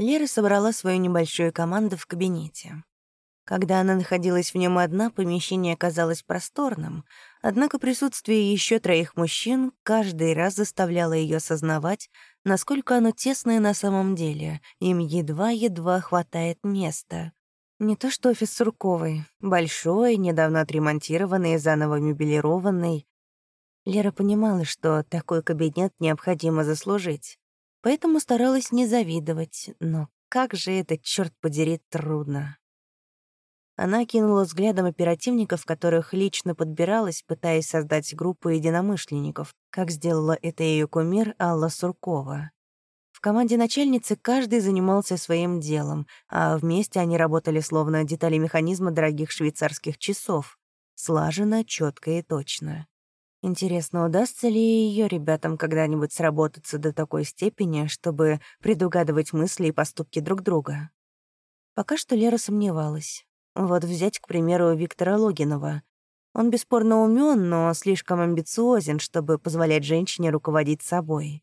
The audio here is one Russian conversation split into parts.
Лера собрала свою небольшую команду в кабинете. Когда она находилась в нем одна, помещение казалось просторным, однако присутствие еще троих мужчин каждый раз заставляло ее осознавать, насколько оно тесное на самом деле, им едва-едва хватает места. Не то что офис Сурковой, большой, недавно отремонтированный, заново мебелированный. Лера понимала, что такой кабинет необходимо заслужить поэтому старалась не завидовать, но как же это, черт подери, трудно. Она кинула взглядом оперативников, которых лично подбиралась, пытаясь создать группу единомышленников, как сделала это ее кумир Алла Суркова. В команде начальницы каждый занимался своим делом, а вместе они работали словно детали механизма дорогих швейцарских часов. Слаженно, четко и точно. Интересно, удастся ли ее ребятам когда-нибудь сработаться до такой степени, чтобы предугадывать мысли и поступки друг друга? Пока что Лера сомневалась. Вот взять, к примеру, Виктора Логинова. Он бесспорно умен, но слишком амбициозен, чтобы позволять женщине руководить собой.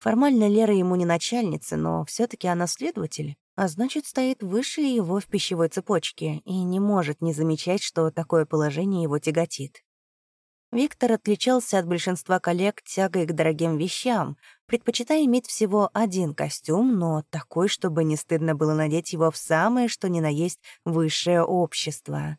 Формально Лера ему не начальница, но все таки она следователь, а значит, стоит выше его в пищевой цепочке и не может не замечать, что такое положение его тяготит. Виктор отличался от большинства коллег тягой к дорогим вещам, предпочитая иметь всего один костюм, но такой, чтобы не стыдно было надеть его в самое, что ни на есть, высшее общество.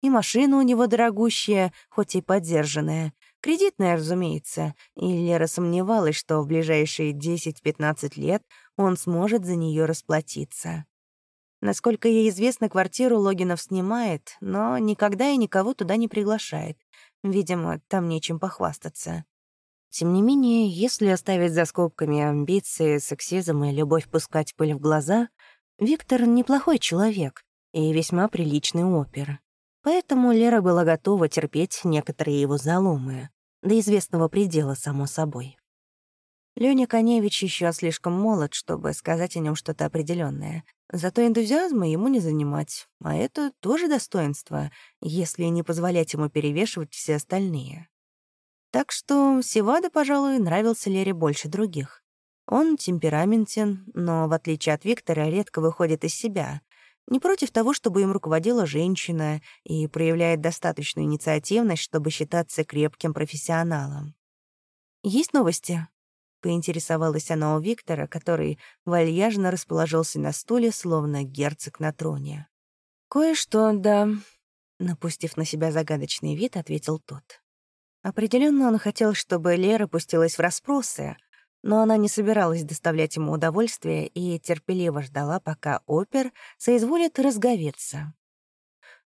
И машина у него дорогущая, хоть и поддержанная. Кредитная, разумеется, и Лера сомневалась, что в ближайшие 10-15 лет он сможет за нее расплатиться. Насколько ей известно, квартиру Логинов снимает, но никогда и никого туда не приглашает. Видимо, там нечем похвастаться. Тем не менее, если оставить за скобками амбиции, сексизм и любовь пускать пыль в глаза, Виктор — неплохой человек и весьма приличный опер. Поэтому Лера была готова терпеть некоторые его заломы, до известного предела, само собой. Лёня Коневич еще слишком молод, чтобы сказать о нем что-то определенное. Зато энтузиазма ему не занимать, а это тоже достоинство, если не позволять ему перевешивать все остальные. Так что Севада, пожалуй, нравился Лере больше других. Он темпераментен, но, в отличие от Виктора, редко выходит из себя. Не против того, чтобы им руководила женщина и проявляет достаточную инициативность, чтобы считаться крепким профессионалом. «Есть новости?» Поинтересовалась она у Виктора, который вальяжно расположился на стуле, словно герцог на троне. «Кое-что, да», — напустив на себя загадочный вид, ответил тот. Определенно он хотел, чтобы Лера пустилась в расспросы, но она не собиралась доставлять ему удовольствие и терпеливо ждала, пока опер соизволит разговеться.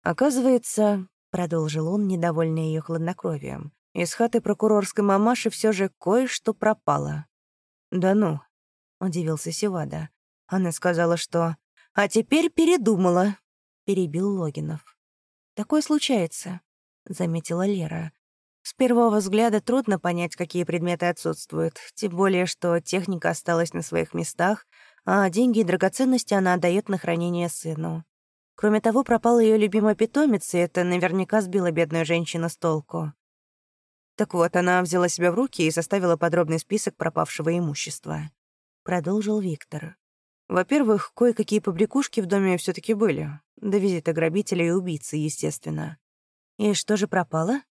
«Оказывается», — продолжил он, недовольный ее хладнокровием, из хаты прокурорской мамаши все же кое-что пропало. «Да ну», — удивился Севада. Она сказала, что... «А теперь передумала», — перебил Логинов. «Такое случается», — заметила Лера. С первого взгляда трудно понять, какие предметы отсутствуют, тем более, что техника осталась на своих местах, а деньги и драгоценности она отдает на хранение сыну. Кроме того, пропал ее любимый питомец, и это наверняка сбило бедную женщину с толку. Так вот, она взяла себя в руки и составила подробный список пропавшего имущества. Продолжил Виктор. Во-первых, кое-какие побрякушки в доме все таки были. До визита грабителя и убийцы, естественно. И что же пропало?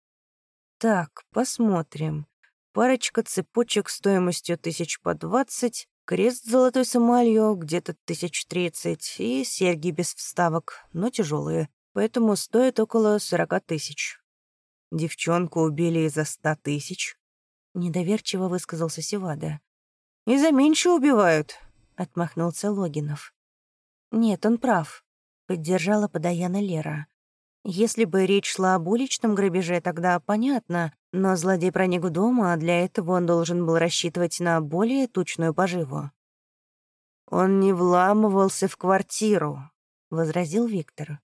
Так, посмотрим. Парочка цепочек стоимостью тысяч по двадцать, крест с золотой самалью где-то тысяч тридцать и серьги без вставок, но тяжелые, поэтому стоят около сорока тысяч. Девчонку убили из-за ста тысяч. Недоверчиво высказался Севада. «И за меньше убивают», — отмахнулся Логинов. «Нет, он прав», — поддержала подаяна Лера. «Если бы речь шла об уличном грабеже, тогда понятно, но злодей проник в дом, а для этого он должен был рассчитывать на более тучную поживу». «Он не вламывался в квартиру», — возразил Виктор.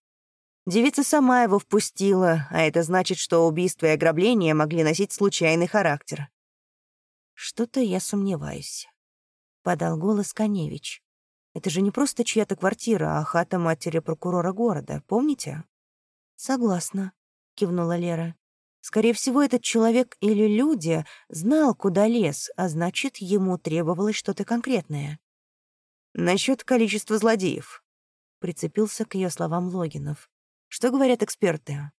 Девица сама его впустила, а это значит, что убийство и ограбление могли носить случайный характер. «Что-то я сомневаюсь», — подал голос Коневич. «Это же не просто чья-то квартира, а хата матери прокурора города, помните?» «Согласна», — кивнула Лера. «Скорее всего, этот человек или люди знал, куда лез, а значит, ему требовалось что-то конкретное». Насчет количества злодеев. Прицепился к ее словам Логинов. Что говорят эксперты?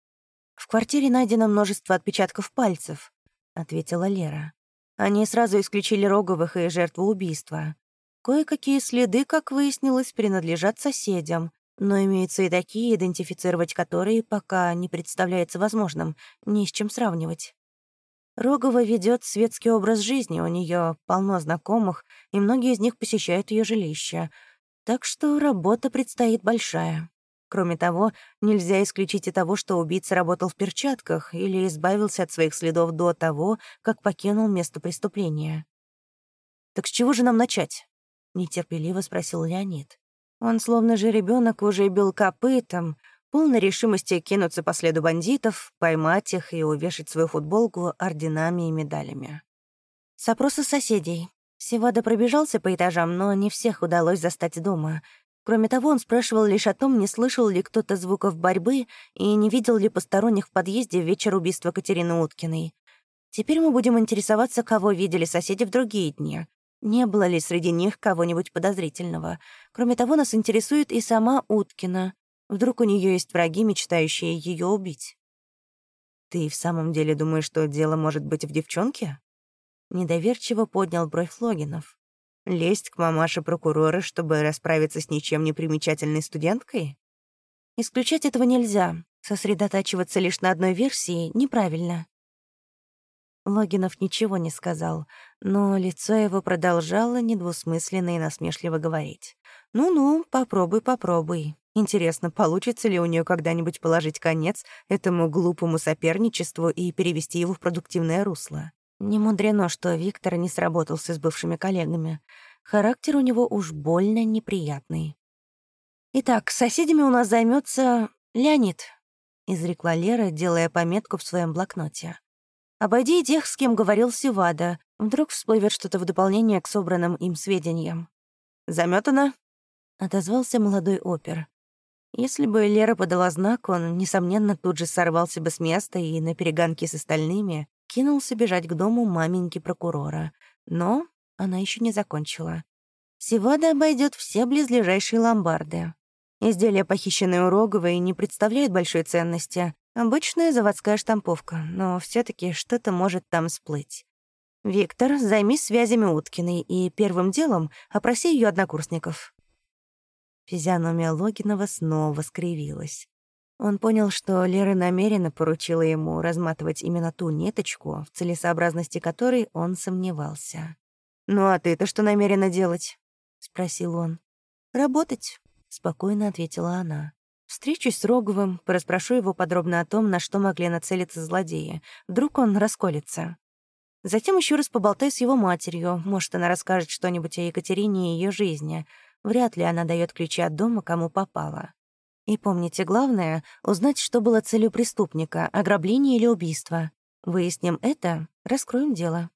В квартире найдено множество отпечатков пальцев, ответила Лера. Они сразу исключили Роговых и жертву убийства. Кое-какие следы, как выяснилось, принадлежат соседям, но имеются и такие, идентифицировать которые пока не представляется возможным, ни с чем сравнивать. Рогова ведет светский образ жизни, у нее полно знакомых, и многие из них посещают ее жилище. Так что работа предстоит большая. Кроме того, нельзя исключить и того, что убийца работал в перчатках или избавился от своих следов до того, как покинул место преступления. «Так с чего же нам начать?» — нетерпеливо спросил Леонид. Он, словно же ребенок, уже бил копытом, полной решимости кинуться по следу бандитов, поймать их и увешать свою футболку орденами и медалями. С опроса соседей. Севада пробежался по этажам, но не всех удалось застать дома. Кроме того, он спрашивал лишь о том, не слышал ли кто-то звуков борьбы и не видел ли посторонних в подъезде в вечер убийства Катерины Уткиной. Теперь мы будем интересоваться, кого видели соседи в другие дни. Не было ли среди них кого-нибудь подозрительного? Кроме того, нас интересует и сама Уткина. Вдруг у нее есть враги, мечтающие ее убить? «Ты в самом деле думаешь, что дело может быть в девчонке?» Недоверчиво поднял бровь Логинов. Лезть к мамаше прокурора, чтобы расправиться с ничем не примечательной студенткой? Исключать этого нельзя. Сосредотачиваться лишь на одной версии неправильно. Логинов ничего не сказал, но лицо его продолжало недвусмысленно и насмешливо говорить. «Ну-ну, попробуй, попробуй. Интересно, получится ли у нее когда-нибудь положить конец этому глупому соперничеству и перевести его в продуктивное русло?» Не мудрено, что Виктор не сработался с бывшими коллегами. Характер у него уж больно неприятный. «Итак, соседями у нас займется Леонид», — изрекла Лера, делая пометку в своем блокноте. «Обойди тех, с кем говорил Севада. Вдруг всплывет что-то в дополнение к собранным им сведениям». «Замётано?» — отозвался молодой опер. Если бы Лера подала знак, он, несомненно, тут же сорвался бы с места и на перегонки с остальными кинулся бежать к дому маменьки прокурора. Но она еще не закончила. Севада обойдет все близлежащие ломбарды. Изделия, похищенные у Роговой, не представляют большой ценности. Обычная заводская штамповка, но все таки что-то может там всплыть. «Виктор, займись связями Уткиной и первым делом опроси ее однокурсников». Физиономия Логинова снова скривилась. Он понял, что Лера намеренно поручила ему разматывать именно ту ниточку, в целесообразности которой он сомневался. «Ну а ты-то что намерена делать?» — спросил он. «Работать», — спокойно ответила она. «Встречусь с Роговым, порасспрошу его подробно о том, на что могли нацелиться злодеи. Вдруг он расколется. Затем еще раз поболтай с его матерью. Может, она расскажет что-нибудь о Екатерине и ее жизни. Вряд ли она дает ключи от дома, кому попало. И помните, главное — узнать, что было целью преступника — ограбление или убийство. Выясним это, раскроем дело.